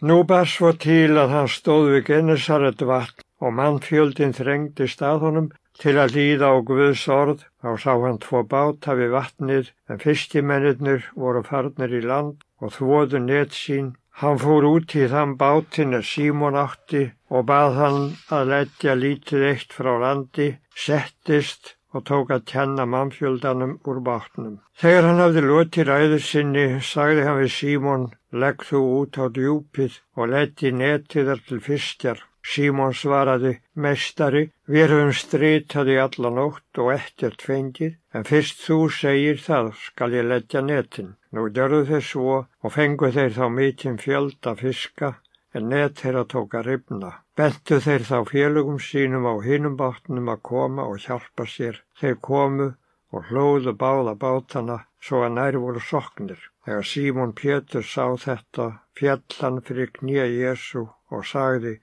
Nú bar svo til að hann stóð við Genesaret vatn og mannfjöldin þrengdi stað honum til að líða á Guðs orð. Þá sá hann tvo báta við vatnið en fyrstimennir voru farnir í land og þvoðu net sín. Hann fór út í þann bátin að Símon átti og bað hann að letja lítið eitt frá landi, settist og tók að tjanna mannfjöldanum úr bátnum. Þegar hann hafði lotið ræður sinni, sagði hann við Símon, legg þú út á djúpið og leti netiðar til fyrstjar. Símon svaraði, mestari, við höfum strítað í alla nótt og ekkert fengið, en fyrst þú segir það skal ég letja netin. Nú dörðu þeir svo og fengu þeir þá mikinn fjölda fiska, en net þeirra tók að ribna. Bentu þeir þá félögum sínum á hinum bátnum að koma og hjálpa sér. Þeir komu og hlóðu báða bátana svo að nær voru soknir. Þegar Símon Pétur sá þetta, fjallan fyrir knýja Jésu og sagði,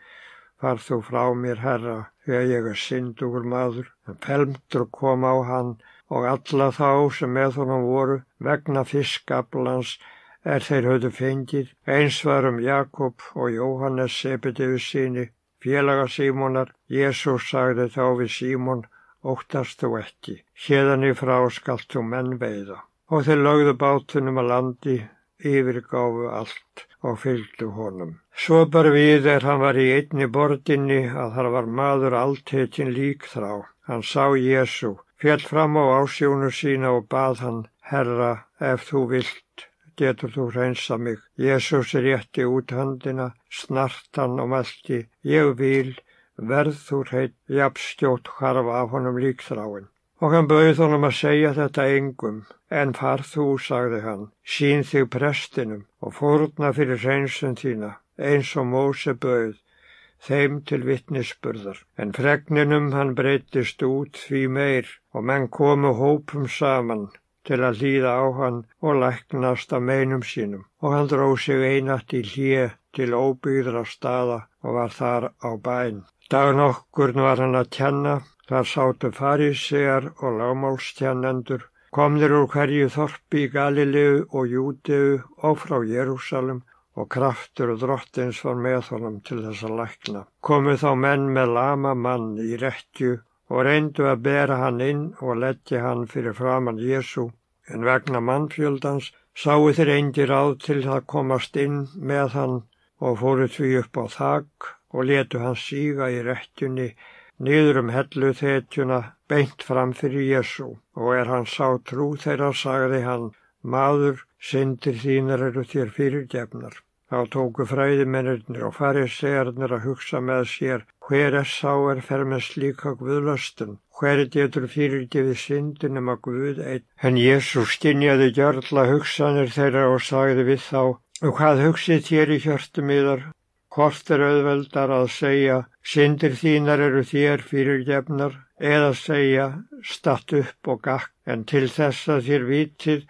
far þú frá mér, herra, þegar ég er syndugur maður. En felmtur kom á hann og alla þá sem með honum voru vegna fiskablans er þeir höfðu fengið, eins varum Jakob og Jóhannes Sebedeus síni Félaga Símonar, Jésús sagði þá við Símon, óttast þú ekki, hérðan í frá skalt þú menn veiða. Og þeir lögðu bátunum að landi, yfirgáfu allt og fylgdu honum. Svo bar við er hann var í einni bordinni að þar var maður alltettin lík þrá. Hann sá Jésu, fjall fram á ásjónu sína og bað hann, Herra, ef þú vilt, getur þú reynsa mig. Jésús rétti út handina, snart hann og meldi, ég vil, verð þú reynd, jafnstjótt harfa af honum líkþráin. Og hann bauð honum að segja þetta engum, en far þú, sagði hann, sín þig prestinum og fórna fyrir reynsun þína, eins og Móse bauð, þeim til vittnisspurðar. En fregninum hann breytist út því meir og menn komu hópum saman, til að hlýða á hann og læknast af meinum sínum og hann dróð sig einat í hlje til óbyggðra staða og var þar á bæn. Dagun okkur var hann að tjanna, þar sátu farisegar og lámálstjannendur, komður úr hverju þorpi í Galilegu og Júteu og frá Jérúsalem og kraftur og drottins var með honum til þess að lækna. Komu þá menn með lama mann í rettju og reyndu að bera hann inn og leggja hann fyrir framann Jésu, en vegna mannfjöldans sáu þeir eindir áð til að komast inn með hann og fóru því upp á þak og letu hann síga í rettjunni niður um hellu þetjuna beint fram fyrir Jésu og er hann sá trú þeirra sagði hann, maður, syndir þínar eru þér fyrirgefnar. Þá tóku fræðimennir og farisegarnir að hugsa með sér hver er sá er fer með slíka guðlöstun, hver getur fyrirgefið syndunum að guð einn. En Jésús stinjaði gjörla hugsanir þeirra og sagði við þá, og hvað hugsið þér í hjörtum yðar? Hvort er auðveldar að segja, syndir þínar eru þér fyrirgefnar, eða segja, statt upp og gakk, en til þess að þér vitið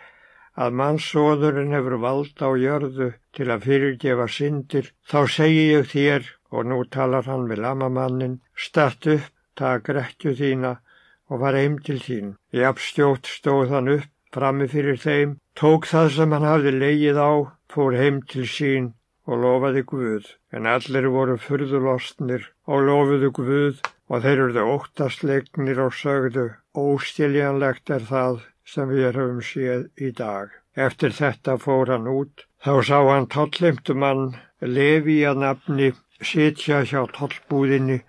að mannsóðurinn hefur vald á jörðu til að fyrirgefa syndir, þá segi ég þér, og nú talar hann við lamamannin, statt upp, tak rekju þína og var heim til þín. Í abstjótt stóð hann upp, frammi fyrir þeim, tók það sem hann hafði leigið á, fór heim til sín og lofaði Guð. En allir voru fyrðulostnir og lofuðu Guð og þeir eruðu óttastleiknir og sögðu, óstiljanlegt er það sem við höfum séð í dag. Eftir þetta fór hann út. Þá sá hann tollimtumann Levi að nafni sitja hjá tollbúðinni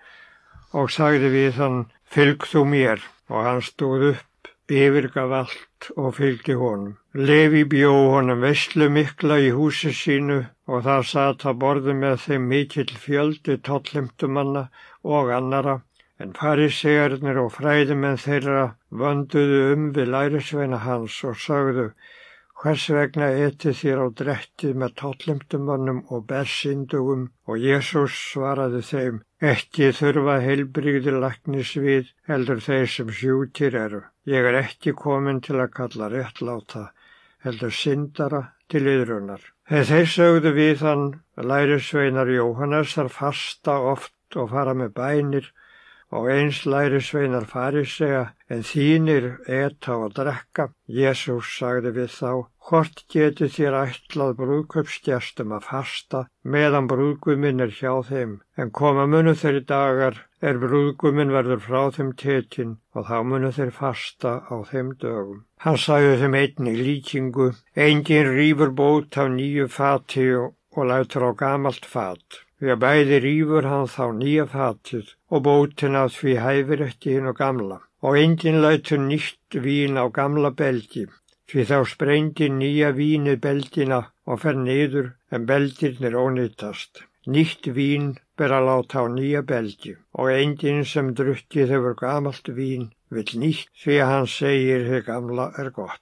og sagði við hann fylg þú mér og hann stóð upp, yfirgaf allt og fylgdi honum. Levi bjó honum vestlu mikla í húsi sínu og það satt að borðu með þeim mikill fjöldi tollimtumanna og annara En farisegarnir og fræðimenn þeirra vönduðu um við lærisveina hans og sagðu hvers vegna eti þér á drettið með tóllimtumannum og bersindugum og Jésús svaraði þeim ekki þurfa heilbrigði laknis við heldur þeir sem sjútir eru. Ég er ekki komin til að kalla réttláta heldur syndara til yðrunar. Þegar þeir sögðu við hann lærisveinar Jóhannesar fasta oft og fara með bænir og eins læri sveinar farisega en þínir eta og drekka. Jésús sagði við þá, hvort geti þér ætlað brúðköpstjastum að fasta meðan brúðguminn er hjá þeim, en koma munu þeirri dagar er brúðguminn verður frá þeim tetin og þá munu þeir fasta á þeim dögum. Hann sagði þeim einni líkingu, engin rýfur bót af nýju fati og lætur á gamalt fat. Við bæði rýfur hann þá nýja fatið og bótin að því hæfir eftir hinn og gamla. Og enginn lætur nýtt vín á gamla belgi, því þá sprengir nýja vínið belgina og fer niður en belgirnir ónýttast. Nýtt vín ber að láta á nýja belgi og enginn sem drukkið hefur gamalt vín vil nýtt því að hann segir þið gamla er gott.